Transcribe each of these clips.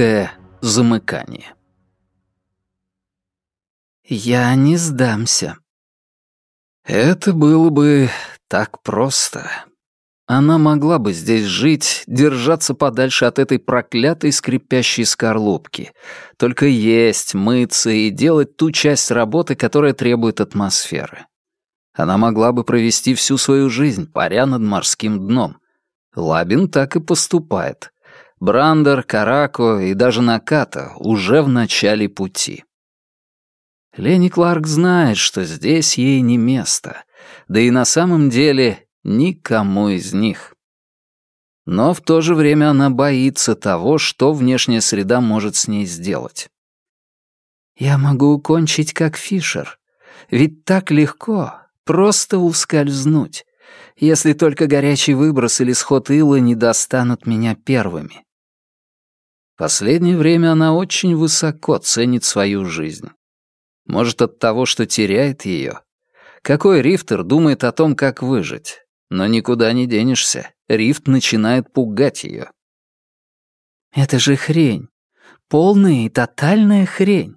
Короткое замыкание. «Я не сдамся». Это было бы так просто. Она могла бы здесь жить, держаться подальше от этой проклятой скрипящей скорлупки, только есть, мыться и делать ту часть работы, которая требует атмосферы. Она могла бы провести всю свою жизнь, паря над морским дном. Лабин так и поступает. Брандер, Карако и даже Наката уже в начале пути. Лени Кларк знает, что здесь ей не место, да и на самом деле никому из них. Но в то же время она боится того, что внешняя среда может с ней сделать. «Я могу кончить как Фишер, ведь так легко, просто ускользнуть, если только горячий выброс или сход ила не достанут меня первыми. Последнее время она очень высоко ценит свою жизнь. Может, от того, что теряет ее? Какой рифтер думает о том, как выжить? Но никуда не денешься. Рифт начинает пугать ее. Это же хрень. Полная и тотальная хрень.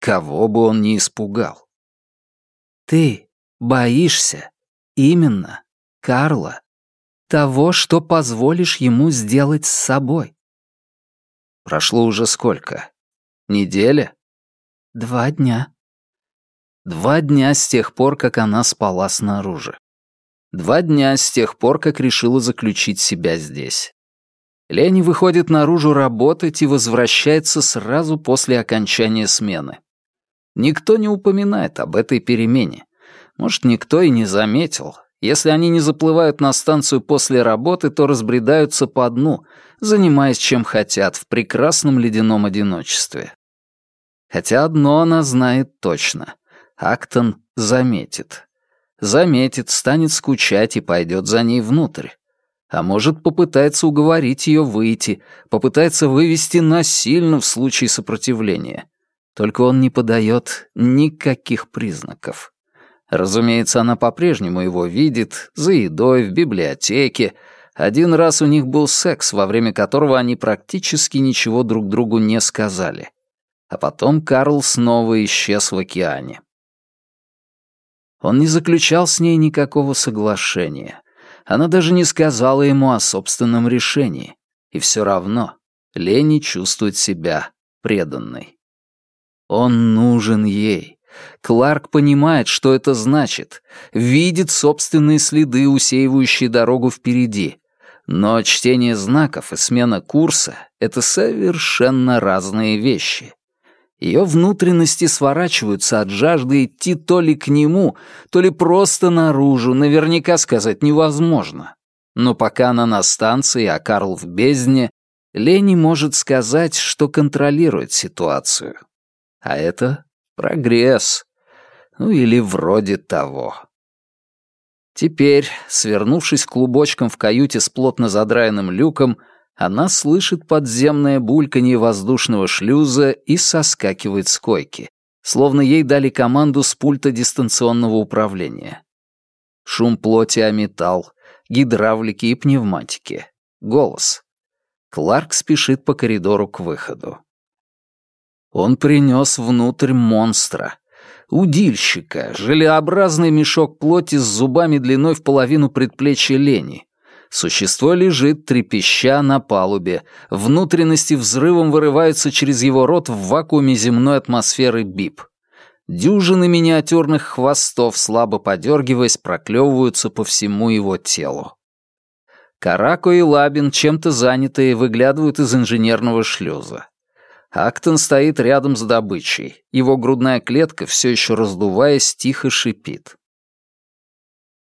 Кого бы он ни испугал. Ты боишься именно Карла, того, что позволишь ему сделать с собой. Прошло уже сколько? Неделя? Два дня. Два дня с тех пор, как она спала снаружи. Два дня с тех пор, как решила заключить себя здесь. Лени выходит наружу работать и возвращается сразу после окончания смены. Никто не упоминает об этой перемене. Может, никто и не заметил, если они не заплывают на станцию после работы, то разбредаются по дну, занимаясь чем хотят в прекрасном ледяном одиночестве. Хотя одно она знает точно. Актон заметит. Заметит, станет скучать и пойдет за ней внутрь. А может, попытается уговорить ее выйти, попытается вывести насильно в случае сопротивления. Только он не подает никаких признаков. Разумеется, она по-прежнему его видит, за едой, в библиотеке. Один раз у них был секс, во время которого они практически ничего друг другу не сказали. А потом Карл снова исчез в океане. Он не заключал с ней никакого соглашения. Она даже не сказала ему о собственном решении. И все равно Лени чувствует себя преданной. Он нужен ей. Кларк понимает, что это значит, видит собственные следы, усеивающие дорогу впереди. Но чтение знаков и смена курса — это совершенно разные вещи. Ее внутренности сворачиваются от жажды идти то ли к нему, то ли просто наружу, наверняка сказать невозможно. Но пока она на станции, а Карл в бездне, Лени может сказать, что контролирует ситуацию. А это Прогресс. Ну или вроде того. Теперь, свернувшись клубочком в каюте с плотно задраенным люком, она слышит подземное бульканье воздушного шлюза и соскакивает с койки, словно ей дали команду с пульта дистанционного управления. Шум плоти о металл, гидравлики и пневматики. Голос. Кларк спешит по коридору к выходу. Он принес внутрь монстра. Удильщика, желеобразный мешок плоти с зубами длиной в половину предплечья лени. Существо лежит, трепеща на палубе. Внутренности взрывом вырываются через его рот в вакууме земной атмосферы БИП. Дюжины миниатюрных хвостов, слабо подергиваясь, проклевываются по всему его телу. Карако и Лабин, чем-то занятые, выглядывают из инженерного шлюза. Актон стоит рядом с добычей. Его грудная клетка, все еще раздуваясь, тихо шипит.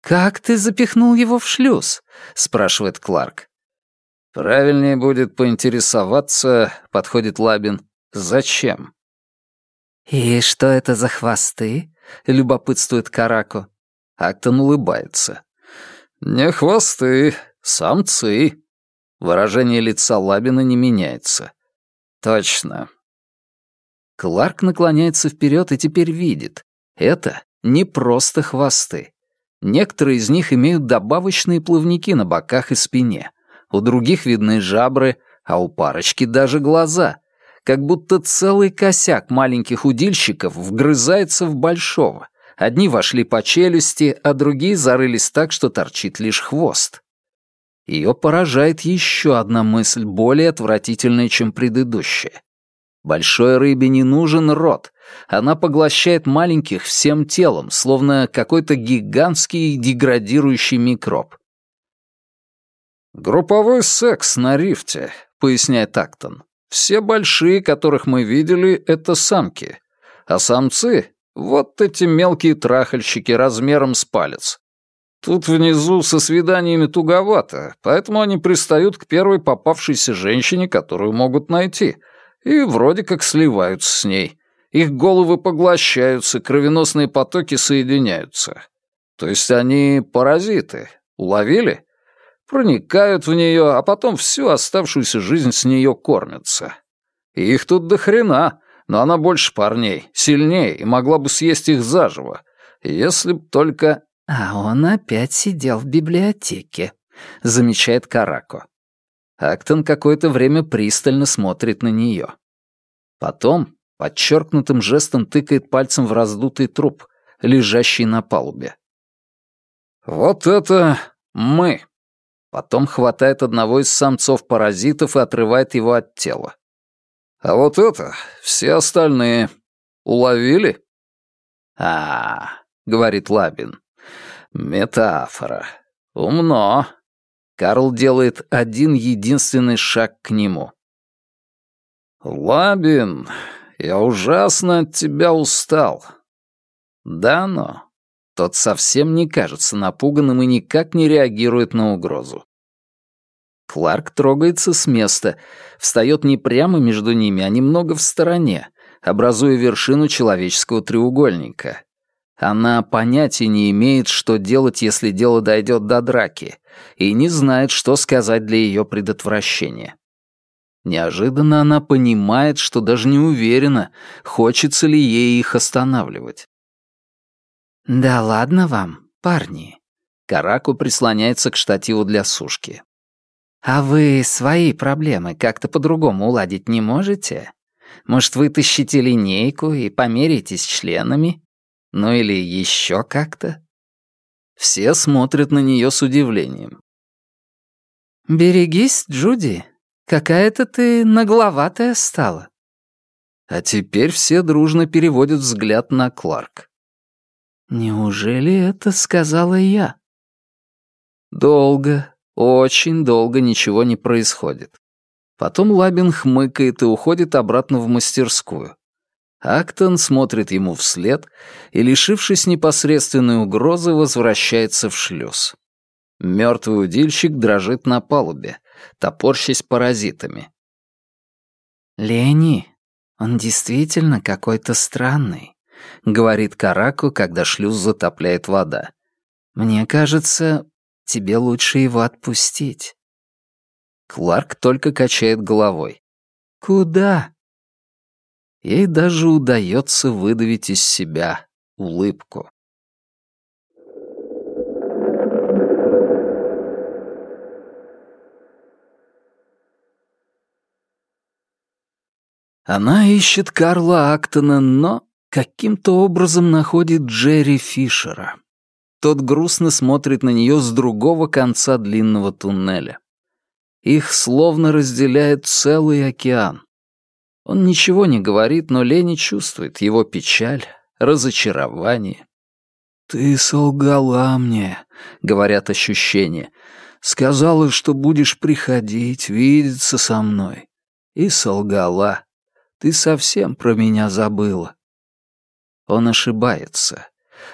«Как ты запихнул его в шлюз?» — спрашивает Кларк. «Правильнее будет поинтересоваться», — подходит Лабин. «Зачем?» «И что это за хвосты?» — любопытствует Карако. Актон улыбается. «Не хвосты, самцы». Выражение лица Лабина не меняется. Точно. Кларк наклоняется вперед и теперь видит. Это не просто хвосты. Некоторые из них имеют добавочные плавники на боках и спине. У других видны жабры, А у парочки даже глаза. Как будто целый косяк маленьких удильщиков вгрызается в большого. Одни вошли по челюсти, а другие зарылись так, что торчит лишь хвост. Ее поражает еще одна мысль, более отвратительная, чем предыдущая. Большой рыбе не нужен рот. Она поглощает маленьких всем телом, словно какой-то гигантский деградирующий микроб. «Групповой секс на рифте», — поясняет Актон. «Все большие, которых мы видели, — это самки. А самцы — вот эти мелкие трахальщики размером с палец. Тут внизу со свиданиями туговато, поэтому они пристают к первой попавшейся женщине, которую могут найти, и вроде как сливаются с ней. Их головы поглощаются, кровеносные потоки соединяются. То есть они паразиты. Уловили? Проникают в нее, а потом всю оставшуюся жизнь с нее кормятся. И их тут до хрена, но она больше парней, сильнее и могла бы съесть их заживо, если б только... «А он опять сидел в библиотеке», — замечает Карако. Актон какое-то время пристально смотрит на нее. Потом подчеркнутым жестом тыкает пальцем в раздутый труп, лежащий на палубе. «Вот это мы!» Потом хватает одного из самцов-паразитов и отрывает его от тела. «А вот это все остальные. Уловили?» «А, говорит Лабин, Метафора. Умно. Карл делает один единственный шаг к нему. «Лабин, я ужасно от тебя устал». «Да, но...» Тот совсем не кажется напуганным и никак не реагирует на угрозу. Кларк трогается с места, встает не прямо между ними, а немного в стороне, образуя вершину человеческого треугольника. Она понятия не имеет, что делать, если дело дойдет до драки, и не знает, что сказать для ее предотвращения. Неожиданно она понимает, что даже не уверена, хочется ли ей их останавливать. «Да ладно вам, парни». Караку прислоняется к штативу для сушки. «А вы свои проблемы как-то по-другому уладить не можете? Может, вытащите линейку и померитесь членами? Ну или еще как-то?» Все смотрят на нее с удивлением. «Берегись, Джуди. Какая-то ты нагловатая стала». А теперь все дружно переводят взгляд на Кларк. «Неужели это сказала я?» Долго, очень долго ничего не происходит. Потом Лабин хмыкает и уходит обратно в мастерскую. Актон смотрит ему вслед и, лишившись непосредственной угрозы, возвращается в шлюз. Мертвый удильщик дрожит на палубе, топорщась паразитами. «Лени, он действительно какой-то странный», — говорит Караку, когда шлюз затопляет вода. «Мне кажется, тебе лучше его отпустить». Кларк только качает головой. «Куда?» Ей даже удается выдавить из себя улыбку. Она ищет Карла Актона, но каким-то образом находит Джерри Фишера. Тот грустно смотрит на нее с другого конца длинного туннеля. Их словно разделяет целый океан. Он ничего не говорит, но Лени чувствует его печаль, разочарование. «Ты солгала мне», — говорят ощущения. «Сказала, что будешь приходить, видеться со мной. И солгала. Ты совсем про меня забыла». Он ошибается.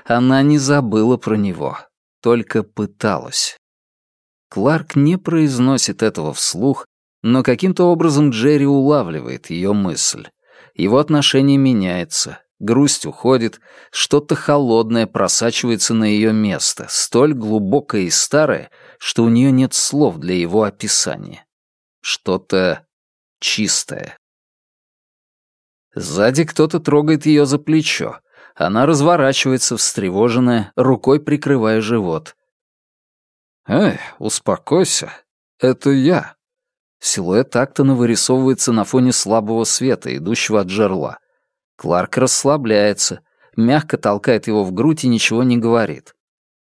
Она не забыла про него, только пыталась. Кларк не произносит этого вслух, но каким-то образом Джерри улавливает ее мысль. Его отношение меняется, грусть уходит, что-то холодное просачивается на ее место, столь глубокое и старое, что у нее нет слов для его описания. Что-то чистое. Сзади кто-то трогает ее за плечо. Она разворачивается, встревоженная, рукой прикрывая живот. «Эй, успокойся. Это я», Силуэт Актона вырисовывается на фоне слабого света, идущего от жерла. Кларк расслабляется, мягко толкает его в грудь и ничего не говорит.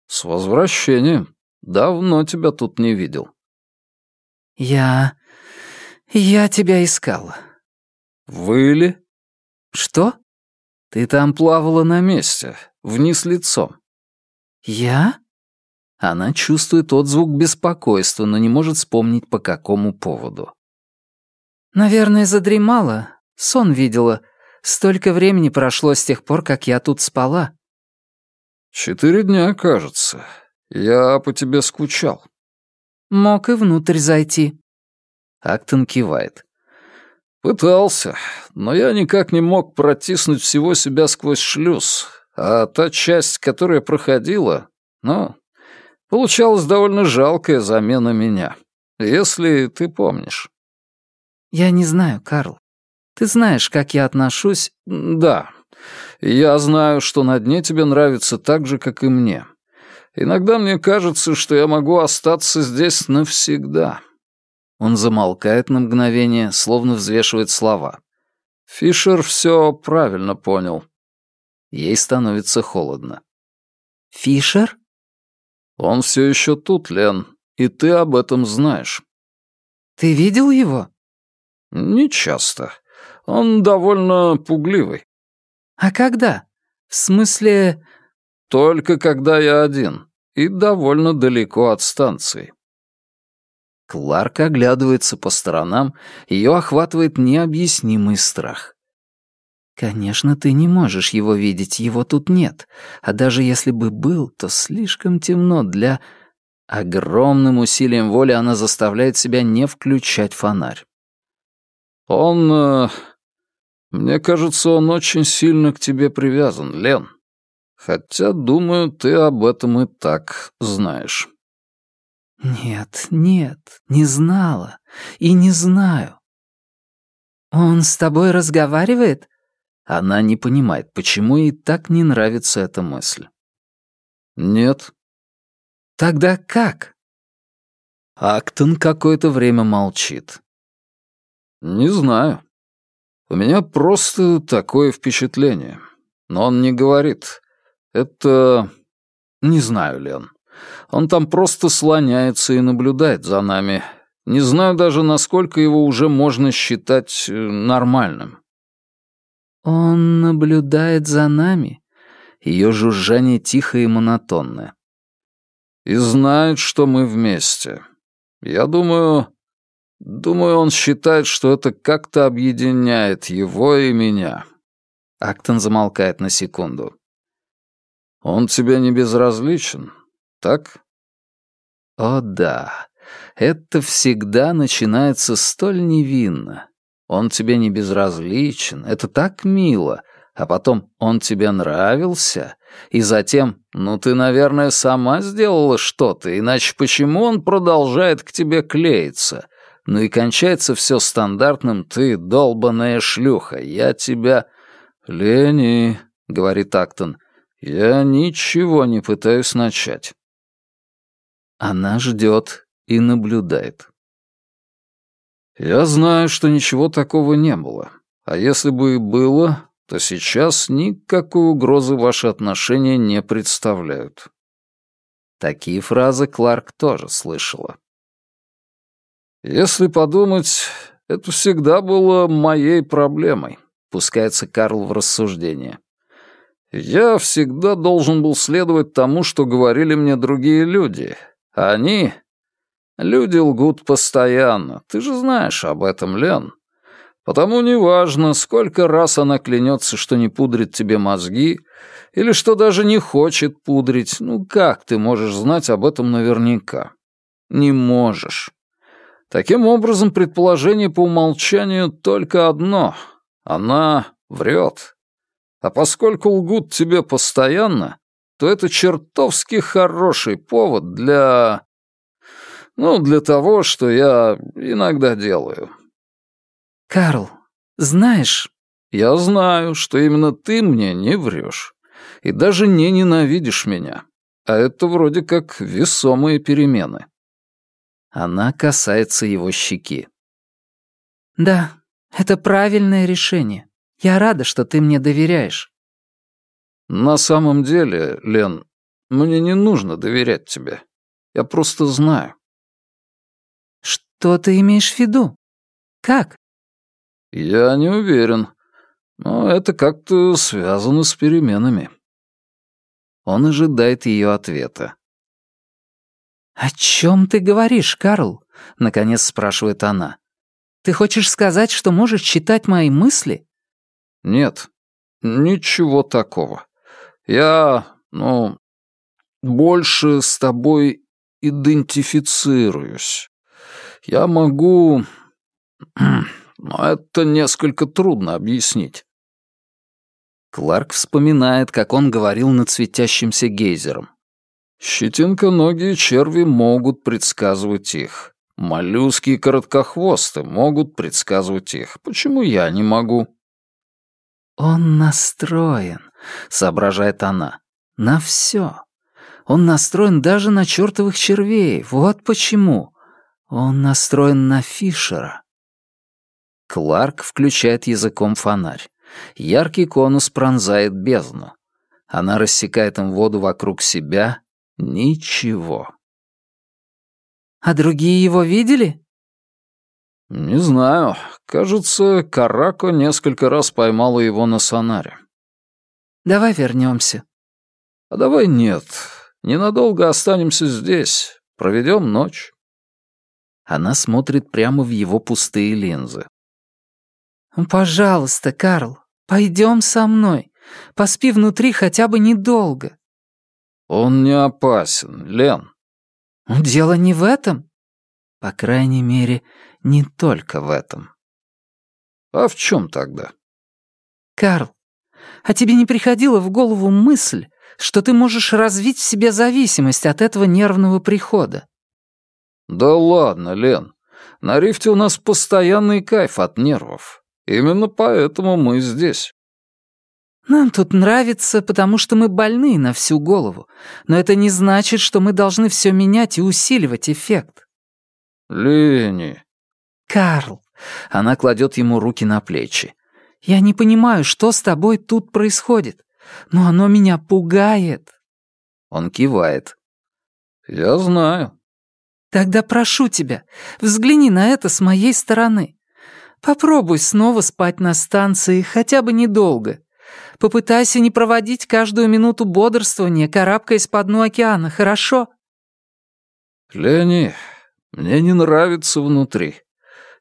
«С возвращением. Давно тебя тут не видел». «Я... я тебя искала». «Выли?» «Что?» «Ты там плавала на месте, вниз лицом». «Я?» Она чувствует отзвук беспокойства, но не может вспомнить, по какому поводу. «Наверное, задремала. Сон видела. Столько времени прошло с тех пор, как я тут спала». «Четыре дня, кажется. Я по тебе скучал». «Мог и внутрь зайти». Актон кивает. «Пытался, но я никак не мог протиснуть всего себя сквозь шлюз, а та часть, которая проходила, ну, получалась довольно жалкая замена меня, если ты помнишь». «Я не знаю, Карл. Ты знаешь, как я отношусь...» «Да, я знаю, что на дне тебе нравится так же, как и мне. Иногда мне кажется, что я могу остаться здесь навсегда». Он замолкает на мгновение, словно взвешивает слова. Фишер все правильно понял. Ей становится холодно. «Фишер?» «Он все еще тут, Лен, и ты об этом знаешь». «Ты видел его?» «Не часто. Он довольно пугливый». «А когда? В смысле...» «Только когда я один и довольно далеко от станции». Кларк оглядывается по сторонам, ее охватывает необъяснимый страх. «Конечно, ты не можешь его видеть, его тут нет. А даже если бы был, то слишком темно для...» Огромным усилием воли она заставляет себя не включать фонарь. «Он... Э, мне кажется, он очень сильно к тебе привязан, Лен. Хотя, думаю, ты об этом и так знаешь». «Нет, нет, не знала и не знаю». «Он с тобой разговаривает?» Она не понимает, почему ей так не нравится эта мысль. «Нет». «Тогда как?» Актон какое-то время молчит. «Не знаю. У меня просто такое впечатление. Но он не говорит. Это... Не знаю, Лен. Он там просто слоняется и наблюдает за нами. Не знаю даже, насколько его уже можно считать э, нормальным. «Он наблюдает за нами?» Ее жужжание тихое и монотонное. «И знает, что мы вместе. Я думаю... Думаю, он считает, что это как-то объединяет его и меня». Актон замолкает на секунду. «Он тебе не безразличен, так?» О да, это всегда начинается столь невинно. Он тебе не безразличен, это так мило, а потом он тебе нравился, и затем, ну ты, наверное, сама сделала что-то, иначе почему он продолжает к тебе клеиться? Ну и кончается все стандартным «ты, долбаная шлюха, я тебя...» «Лени», — говорит Актон, — «я ничего не пытаюсь начать». Она ждет и наблюдает. Я знаю, что ничего такого не было. А если бы и было, то сейчас никакой угрозы ваши отношения не представляют. Такие фразы Кларк тоже слышала. Если подумать, это всегда было моей проблемой, пускается Карл в рассуждение. Я всегда должен был следовать тому, что говорили мне другие люди, они Люди лгут постоянно, ты же знаешь об этом, Лен. Потому неважно, сколько раз она клянется, что не пудрит тебе мозги, или что даже не хочет пудрить, ну как ты можешь знать об этом наверняка? Не можешь. Таким образом, предположение по умолчанию только одно — она врет. А поскольку лгут тебе постоянно, то это чертовски хороший повод для... Ну, для того, что я иногда делаю. Карл, знаешь... Я знаю, что именно ты мне не врешь. И даже не ненавидишь меня. А это вроде как весомые перемены. Она касается его щеки. «Да, это правильное решение. Я рада, что ты мне доверяешь». «На самом деле, Лен, мне не нужно доверять тебе. Я просто знаю». «Что ты имеешь в виду? Как?» «Я не уверен. Но это как-то связано с переменами». Он ожидает ее ответа. «О чем ты говоришь, Карл?» — наконец спрашивает она. «Ты хочешь сказать, что можешь читать мои мысли?» «Нет, ничего такого. Я, ну, больше с тобой идентифицируюсь. Я могу... Но это несколько трудно объяснить. Кларк вспоминает, как он говорил над светящимся гейзером. Щетинконогие черви могут предсказывать их. Моллюски и короткохвосты могут предсказывать их. Почему я не могу? «Он настроен», — соображает она, — «на все. Он настроен даже на чертовых червей. Вот почему. Он настроен на Фишера». Кларк включает языком фонарь. Яркий конус пронзает бездну. Она рассекает им воду вокруг себя. Ничего. «А другие его видели?» «Не знаю. Кажется, Карако несколько раз поймала его на сонаре». «Давай вернемся. «А давай нет. Ненадолго останемся здесь. Проведем ночь». Она смотрит прямо в его пустые линзы. «Пожалуйста, Карл, пойдем со мной. Поспи внутри хотя бы недолго». «Он не опасен, Лен». «Дело не в этом. По крайней мере, не только в этом». «А в чем тогда?» «Карл, а тебе не приходила в голову мысль, что ты можешь развить в себе зависимость от этого нервного прихода?» «Да ладно, Лен. На рифте у нас постоянный кайф от нервов. Именно поэтому мы здесь. Нам тут нравится, потому что мы больны на всю голову, но это не значит, что мы должны все менять и усиливать эффект. Лени. Карл. Она кладет ему руки на плечи. Я не понимаю, что с тобой тут происходит, но оно меня пугает. Он кивает. Я знаю. Тогда прошу тебя, взгляни на это с моей стороны. Попробуй снова спать на станции, хотя бы недолго. Попытайся не проводить каждую минуту бодрствования, карабкаясь по дну океана, хорошо?» «Лени, мне не нравится внутри.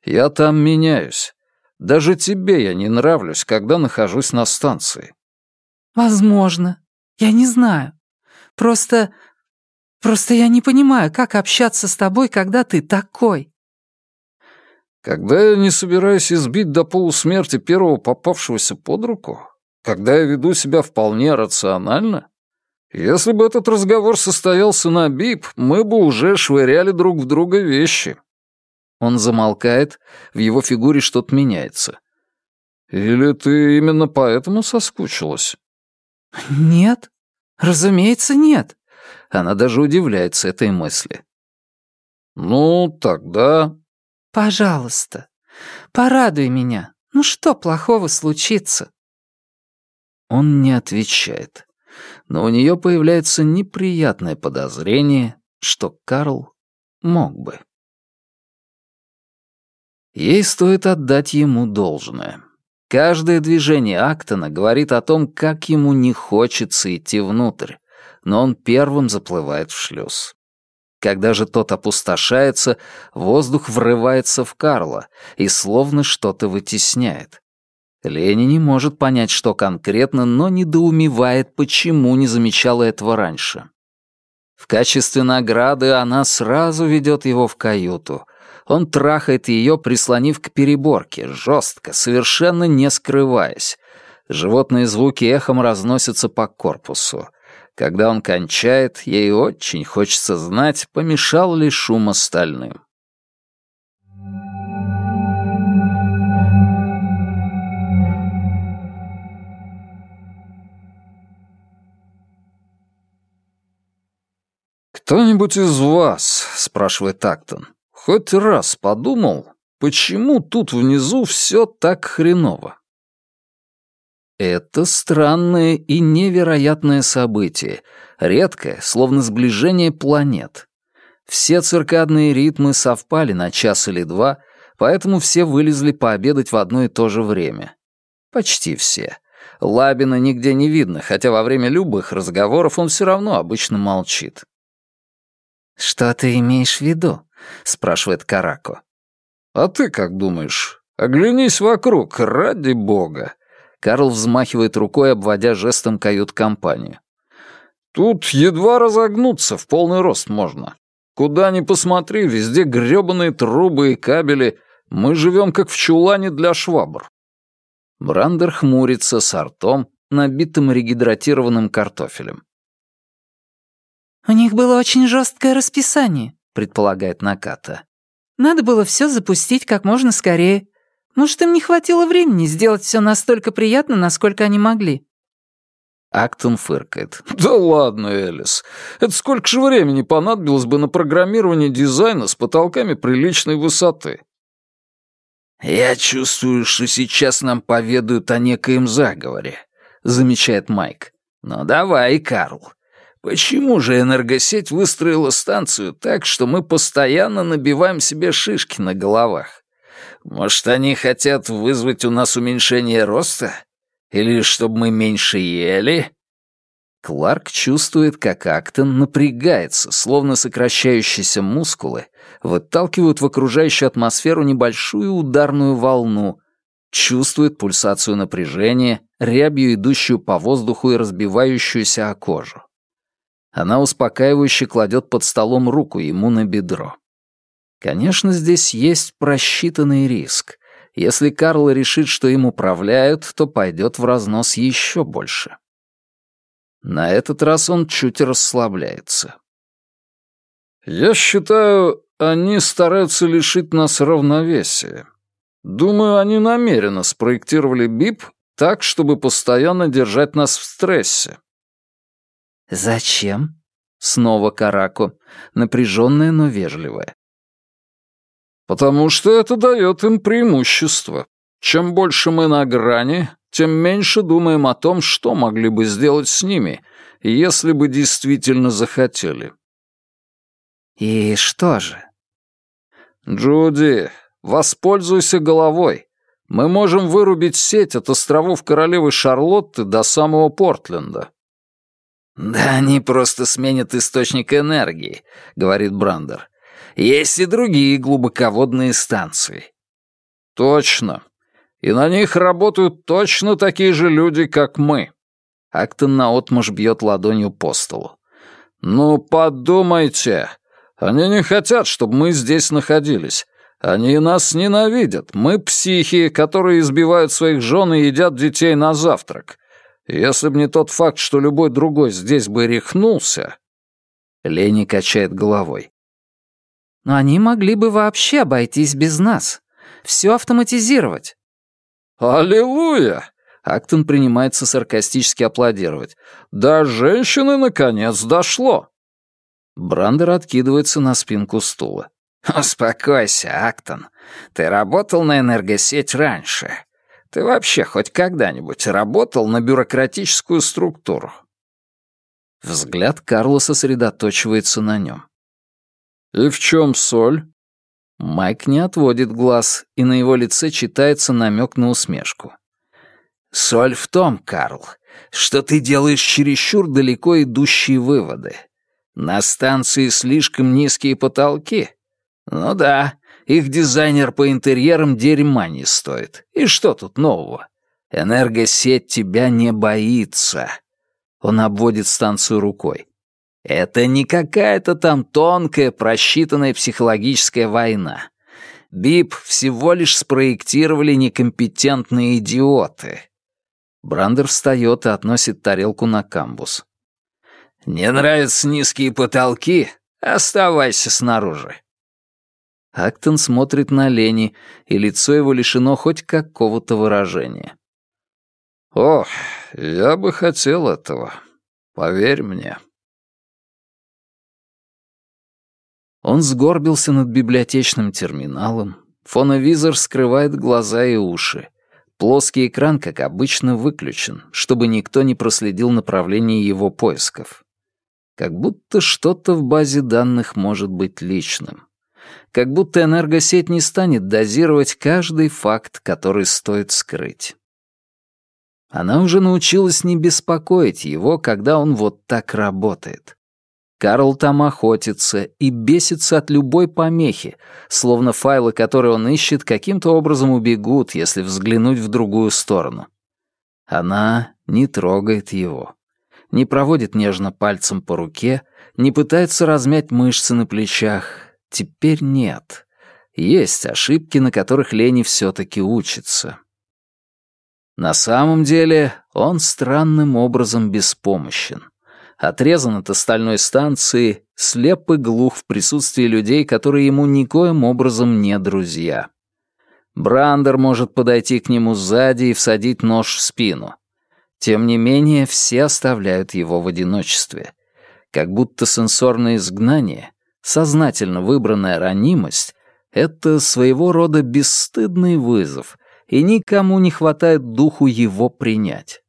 Я там меняюсь. Даже тебе я не нравлюсь, когда нахожусь на станции». «Возможно. Я не знаю. Просто... Просто я не понимаю, как общаться с тобой, когда ты такой. Когда я не собираюсь избить до полусмерти первого попавшегося под руку? Когда я веду себя вполне рационально? Если бы этот разговор состоялся на БИП, мы бы уже швыряли друг в друга вещи. Он замолкает, в его фигуре что-то меняется. Или ты именно поэтому соскучилась? Нет, разумеется, нет. Она даже удивляется этой мысли. Ну, тогда Пожалуйста, порадуй меня. Ну что плохого случится?» Он не отвечает, но у нее появляется неприятное подозрение, что Карл мог бы. Ей стоит отдать ему должное. Каждое движение Актона говорит о том, как ему не хочется идти внутрь, но он первым заплывает в шлюз. Когда же тот опустошается, воздух врывается в Карла и словно что-то вытесняет. Лени не может понять, что конкретно, но недоумевает, почему не замечала этого раньше. В качестве награды она сразу ведет его в каюту. Он трахает ее, прислонив к переборке, жестко, совершенно не скрываясь. Животные звуки эхом разносятся по корпусу. Когда он кончает, ей очень хочется знать, помешал ли шум остальным. «Кто-нибудь из вас, — спрашивает Актон, — хоть раз подумал, почему тут внизу все так хреново? Это странное и невероятное событие, редкое, словно сближение планет. Все циркадные ритмы совпали на час или два, поэтому все вылезли пообедать в одно и то же время. Почти все. Лабина нигде не видно, хотя во время любых разговоров он все равно обычно молчит. «Что ты имеешь в виду?» — спрашивает Карако. «А ты как думаешь? Оглянись вокруг, ради бога!» Карл взмахивает рукой, обводя жестом кают-компанию. «Тут едва разогнуться в полный рост можно. Куда ни посмотри, везде грёбаные трубы и кабели. Мы живем как в чулане для швабр». Брандер хмурится с ртом, набитым регидратированным картофелем. «У них было очень жесткое расписание», — предполагает Наката. «Надо было все запустить как можно скорее. Может, им не хватило времени сделать все настолько приятно, насколько они могли?» Актон фыркает. «Да ладно, Элис. Это сколько же времени понадобилось бы на программирование дизайна с потолками приличной высоты?» «Я чувствую, что сейчас нам поведают о некоем заговоре», — замечает Майк. «Ну давай, Карл. Почему же энергосеть выстроила станцию так, что мы постоянно набиваем себе шишки на головах? Может, они хотят вызвать у нас уменьшение роста? Или чтобы мы меньше ели?» Кларк чувствует, как Актон напрягается, словно сокращающиеся мускулы выталкивают в окружающую атмосферу небольшую ударную волну, чувствует пульсацию напряжения, рябью, идущую по воздуху и разбивающуюся о кожу. Она успокаивающе кладет под столом руку ему на бедро. Конечно, здесь есть просчитанный риск. Если Карл решит, что им управляют, то пойдет в разнос еще больше. На этот раз он чуть расслабляется. «Я считаю, они стараются лишить нас равновесия. Думаю, они намеренно спроектировали БИП так, чтобы постоянно держать нас в стрессе». «Зачем?» Снова Карако, напряженная, но вежливая. Потому что это дает им преимущество. Чем больше мы на грани, тем меньше думаем о том, что могли бы сделать с ними, если бы действительно захотели. И что же? Джуди, воспользуйся головой. Мы можем вырубить сеть от островов Королевы Шарлотты до самого Портленда. «Да они просто сменят источник энергии», — говорит Брандер. Есть и другие глубоководные станции». «Точно. И на них работают точно такие же люди, как мы». Актон наотмашь бьет ладонью по столу. «Ну, подумайте. Они не хотят, чтобы мы здесь находились. Они нас ненавидят. Мы психи, которые избивают своих жен и едят детей на завтрак. Если бы не тот факт, что любой другой здесь бы рехнулся...» Лени качает головой. Но они могли бы вообще обойтись без нас. Все автоматизировать. «Аллилуйя!» Актон принимается саркастически аплодировать. «До женщины, наконец, дошло!» Брандер откидывается на спинку стула. «Успокойся, Актон. Ты работал на энергосеть раньше. Ты вообще хоть когда-нибудь работал на бюрократическую структуру?» Взгляд Карла сосредоточивается на нем. «И в чем соль?» Майк не отводит глаз, и на его лице читается намек на усмешку. «Соль в том, Карл, что ты делаешь чересчур далеко идущие выводы. На станции слишком низкие потолки. Ну да, их дизайнер по интерьерам дерьма не стоит. И что тут нового? Энергосеть тебя не боится». Он обводит станцию рукой. Это не какая-то там тонкая, просчитанная психологическая война. БИП всего лишь спроектировали некомпетентные идиоты. Брандер встает и относит тарелку на камбус. «Не нравятся низкие потолки? Оставайся снаружи». Актон смотрит на Лени, и лицо его лишено хоть какого-то выражения. «Ох, я бы хотел этого. Поверь мне». Он сгорбился над библиотечным терминалом, Фоновизор скрывает глаза и уши. Плоский экран, как обычно, выключен, чтобы никто не проследил направление его поисков. Как будто что-то в базе данных может быть личным. Как будто энергосеть не станет дозировать каждый факт, который стоит скрыть. Она уже научилась не беспокоить его, когда он вот так работает. Карл там охотится и бесится от любой помехи, словно файлы, которые он ищет, каким-то образом убегут, если взглянуть в другую сторону. Она не трогает его, не проводит нежно пальцем по руке, не пытается размять мышцы на плечах. Теперь нет. Есть ошибки, на которых Лени все-таки учится. На самом деле он странным образом беспомощен отрезан от остальной станции, слеп и глух в присутствии людей, которые ему никоим образом не друзья. Брандер может подойти к нему сзади и всадить нож в спину. Тем не менее, все оставляют его в одиночестве. Как будто сенсорное изгнание, сознательно выбранная ранимость — это своего рода бесстыдный вызов, и никому не хватает духу его принять.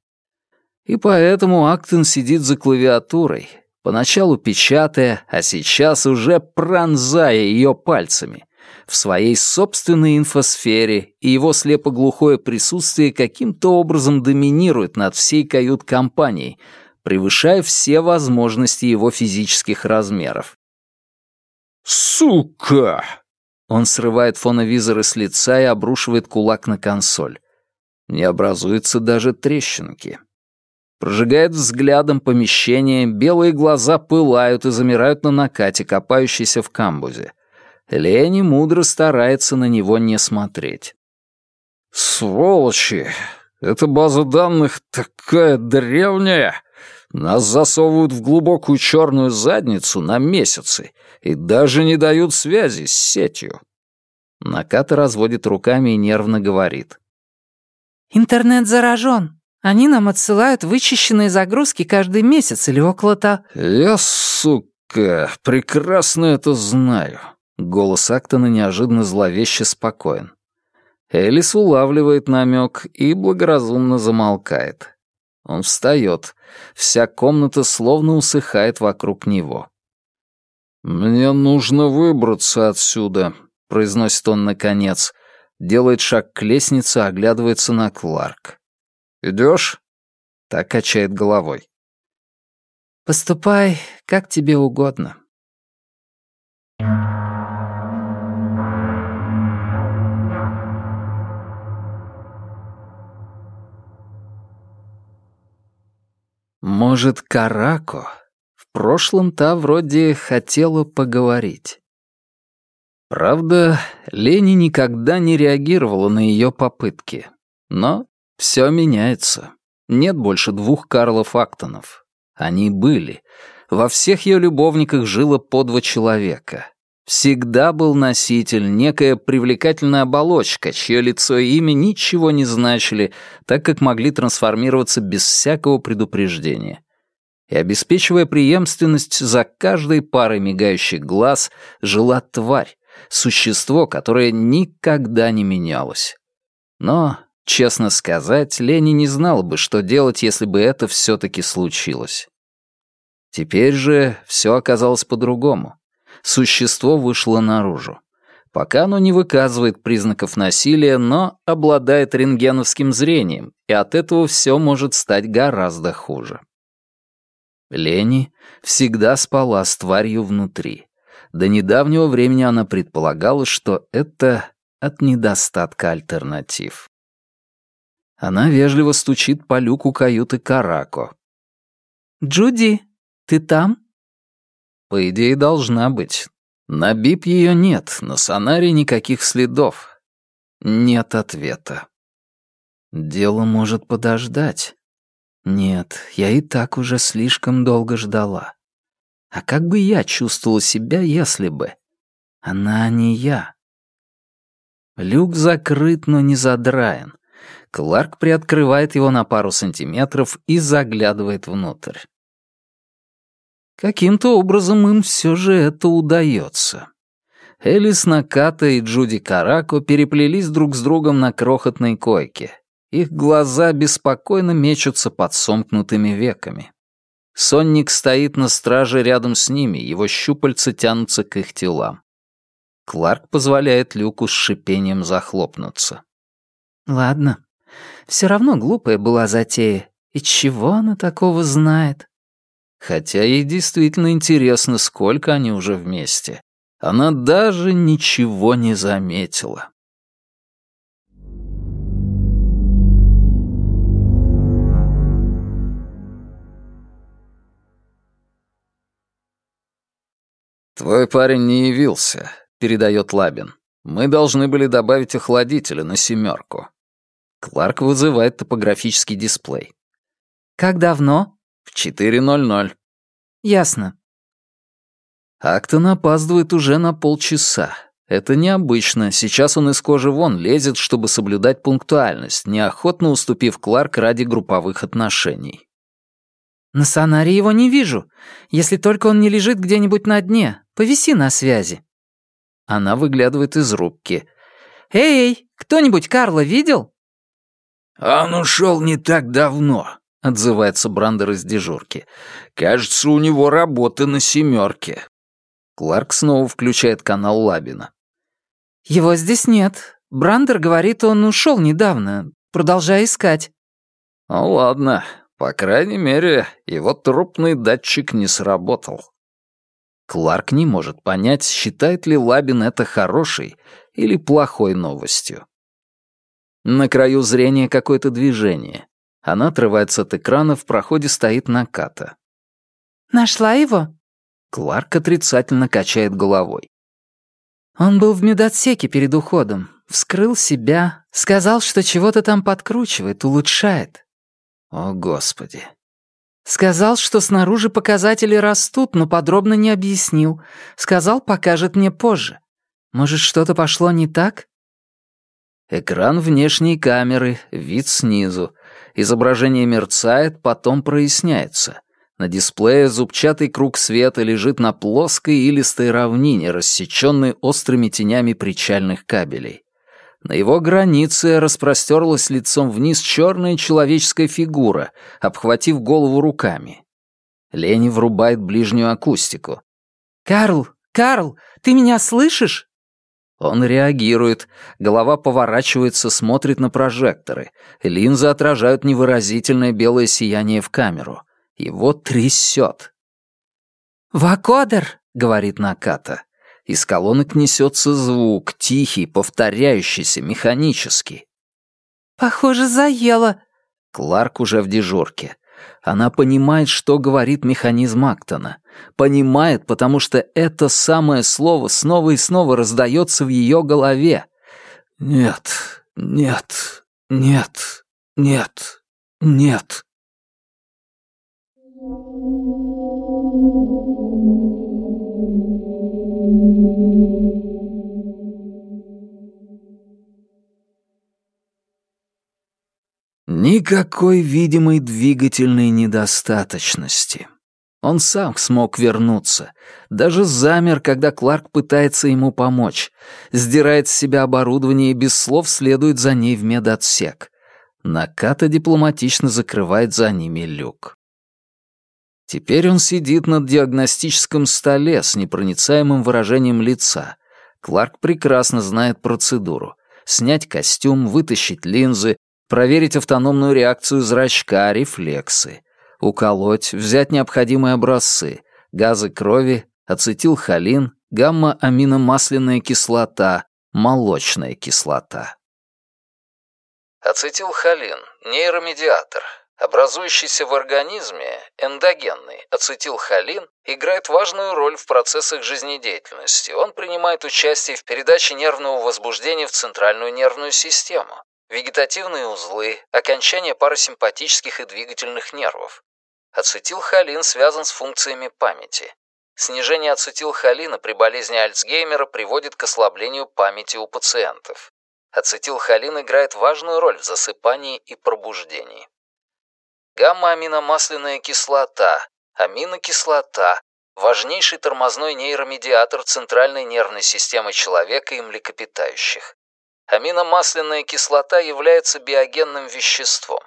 И поэтому Актон сидит за клавиатурой, поначалу печатая, а сейчас уже пронзая ее пальцами. В своей собственной инфосфере и его слепоглухое присутствие каким-то образом доминирует над всей кают-компанией, превышая все возможности его физических размеров. «Сука!» Он срывает фоновизоры с лица и обрушивает кулак на консоль. Не образуется даже трещинки прожигает взглядом помещение, белые глаза пылают и замирают на накате, копающейся в камбузе. Лени мудро старается на него не смотреть. «Сволочи! Эта база данных такая древняя! Нас засовывают в глубокую черную задницу на месяцы и даже не дают связи с сетью». Наката разводит руками и нервно говорит. «Интернет заражен. Они нам отсылают вычищенные загрузки каждый месяц или около того. Я, сука, прекрасно это знаю. Голос Актона неожиданно зловеще спокоен. Элис улавливает намек и благоразумно замолкает. Он встает. Вся комната словно усыхает вокруг него. «Мне нужно выбраться отсюда», — произносит он наконец. Делает шаг к лестнице, оглядывается на Кларк. Идешь? Так качает головой. Поступай, как тебе угодно. Может, Карако? В прошлом та вроде хотела поговорить. Правда, Лени никогда не реагировала на ее попытки. Но все меняется. Нет больше двух Карлов Актонов. Они были. Во всех ее любовниках жило по два человека. Всегда был носитель, некая привлекательная оболочка, чье лицо и имя ничего не значили, так как могли трансформироваться без всякого предупреждения. И обеспечивая преемственность, за каждой парой мигающих глаз жила тварь, существо, которое никогда не менялось. Но Честно сказать, Лени не знала бы, что делать, если бы это все-таки случилось. Теперь же все оказалось по-другому. Существо вышло наружу. Пока оно не выказывает признаков насилия, но обладает рентгеновским зрением, и от этого все может стать гораздо хуже. Лени всегда спала с тварью внутри. До недавнего времени она предполагала, что это от недостатка альтернатив. Она вежливо стучит по люку каюты Карако. «Джуди, ты там?» По идее, должна быть. На бип ее нет, на сонаре никаких следов. Нет ответа. Дело может подождать. Нет, я и так уже слишком долго ждала. А как бы я чувствовала себя, если бы? Она не я. Люк закрыт, но не задраен. Кларк приоткрывает его на пару сантиметров и заглядывает внутрь. Каким-то образом им все же это удается. Элис Наката и Джуди Карако переплелись друг с другом на крохотной койке. Их глаза беспокойно мечутся под сомкнутыми веками. Сонник стоит на страже рядом с ними, его щупальца тянутся к их телам. Кларк позволяет люку с шипением захлопнуться. «Ладно. Все равно глупая была затея. И чего она такого знает?» Хотя ей действительно интересно, сколько они уже вместе. Она даже ничего не заметила. «Твой парень не явился», — передает Лабин. «Мы должны были добавить охладителя на семерку». Кларк вызывает топографический дисплей. «Как давно?» «В 4.00». «Ясно». Актон опаздывает уже на полчаса. Это необычно. Сейчас он из кожи вон лезет, чтобы соблюдать пунктуальность, неохотно уступив Кларк ради групповых отношений. «На сонаре его не вижу, если только он не лежит где-нибудь на дне. Повиси на связи». Она выглядывает из рубки. «Эй, кто-нибудь Карла видел?» «Он ушел не так давно», — отзывается Брандер из дежурки. «Кажется, у него работа на семерке». Кларк снова включает канал Лабина. «Его здесь нет. Брандер говорит, он ушел недавно. Продолжай искать». «Ну ладно, по крайней мере, его трупный датчик не сработал». Кларк не может понять, считает ли Лабин это хорошей или плохой новостью. На краю зрения какое-то движение. Она отрывается от экрана, в проходе стоит Наката. «Нашла его?» Кларк отрицательно качает головой. Он был в медотсеке перед уходом. Вскрыл себя, сказал, что чего-то там подкручивает, улучшает. О, Господи. Сказал, что снаружи показатели растут, но подробно не объяснил. Сказал, покажет мне позже. Может, что-то пошло не так? Экран внешней камеры, вид снизу. Изображение мерцает, потом проясняется. На дисплее зубчатый круг света лежит на плоской илистой равнине, рассеченной острыми тенями причальных кабелей. На его границе распростерлась лицом вниз черная человеческая фигура, обхватив голову руками. Лени врубает ближнюю акустику. «Карл! Карл! Ты меня слышишь?» Он реагирует, голова поворачивается, смотрит на прожекторы. Линзы отражают невыразительное белое сияние в камеру. Его трясет. «Вакодер!» — говорит Наката. Из колонок несется звук, тихий, повторяющийся, механический. «Похоже, заело». Кларк уже в дежурке. Она понимает, что говорит механизм Актона. Понимает, потому что это самое слово снова и снова раздается в ее голове. «Нет, нет, нет, нет, нет». Никакой видимой двигательной недостаточности. Он сам смог вернуться. Даже замер, когда Кларк пытается ему помочь. Сдирает с себя оборудование и без слов следует за ней в медотсек. Наката дипломатично закрывает за ними люк. Теперь он сидит над диагностическом столе с непроницаемым выражением лица. Кларк прекрасно знает процедуру. Снять костюм, вытащить линзы, проверить автономную реакцию зрачка, рефлексы, уколоть, взять необходимые образцы, газы крови, ацетилхолин, гамма-аминомасляная кислота, молочная кислота. Ацетилхолин – нейромедиатор, Образующийся в организме эндогенный ацетилхолин играет важную роль в процессах жизнедеятельности. Он принимает участие в передаче нервного возбуждения в центральную нервную систему, вегетативные узлы, окончания парасимпатических и двигательных нервов. Ацетилхолин связан с функциями памяти. Снижение ацетилхолина при болезни Альцгеймера приводит к ослаблению памяти у пациентов. Ацетилхолин играет важную роль в засыпании и пробуждении. Гамма-аминомасляная кислота, аминокислота, важнейший тормозной нейромедиатор центральной нервной системы человека и млекопитающих. Аминомасляная кислота является биогенным веществом.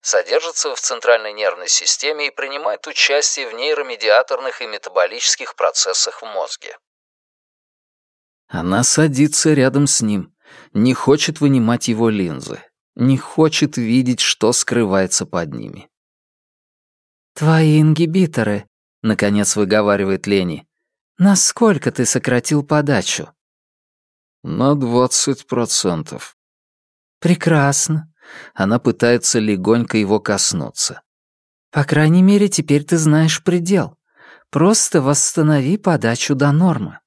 Содержится в центральной нервной системе и принимает участие в нейромедиаторных и метаболических процессах в мозге. Она садится рядом с ним, не хочет вынимать его линзы, не хочет видеть, что скрывается под ними. «Твои ингибиторы», — наконец выговаривает Лени. «Насколько ты сократил подачу?» «На двадцать процентов». «Прекрасно». Она пытается легонько его коснуться. «По крайней мере, теперь ты знаешь предел. Просто восстанови подачу до нормы».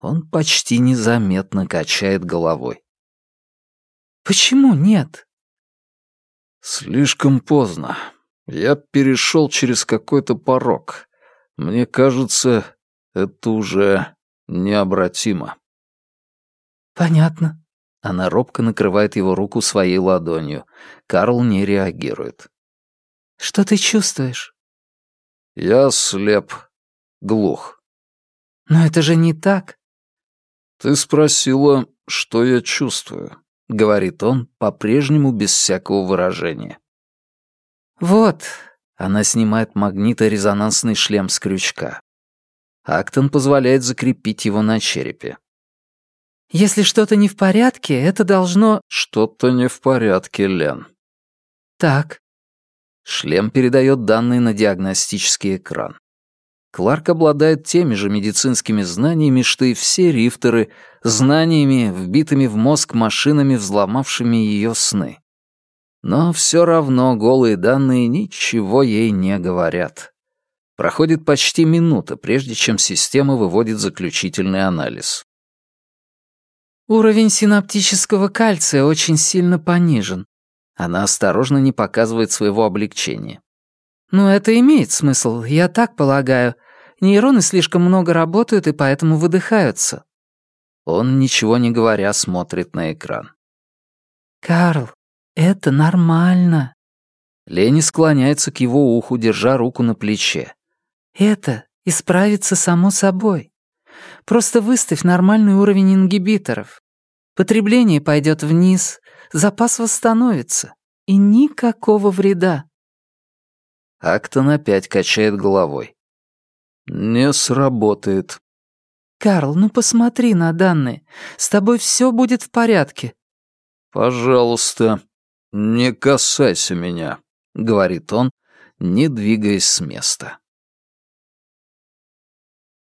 Он почти незаметно качает головой. «Почему нет?» «Слишком поздно. Я перешел через какой-то порог. Мне кажется, это уже необратимо». «Понятно». Она робко накрывает его руку своей ладонью. Карл не реагирует. «Что ты чувствуешь?» «Я слеп, глух». «Но это же не так. «Ты спросила, что я чувствую», — говорит он, по-прежнему без всякого выражения. «Вот», — она снимает магниторезонансный шлем с крючка. Актон позволяет закрепить его на черепе. «Если что-то не в порядке, это должно...» «Что-то не в порядке, Лен». «Так». Шлем передает данные на диагностический экран. Кларк обладает теми же медицинскими знаниями, что и все рифтеры, знаниями, вбитыми в мозг машинами, взломавшими ее сны. Но все равно голые данные ничего ей не говорят. Проходит почти минута, прежде чем система выводит заключительный анализ. Уровень синаптического кальция очень сильно понижен. Она осторожно не показывает своего облегчения. Но это имеет смысл, я так полагаю. Нейроны слишком много работают и поэтому выдыхаются. Он, ничего не говоря, смотрит на экран. «Карл, это нормально». Лени склоняется к его уху, держа руку на плече. «Это исправится само собой. Просто выставь нормальный уровень ингибиторов. Потребление пойдет вниз, запас восстановится, и никакого вреда. Актон опять качает головой. «Не сработает». «Карл, ну посмотри на данные. С тобой все будет в порядке». «Пожалуйста, не касайся меня», — говорит он, не двигаясь с места.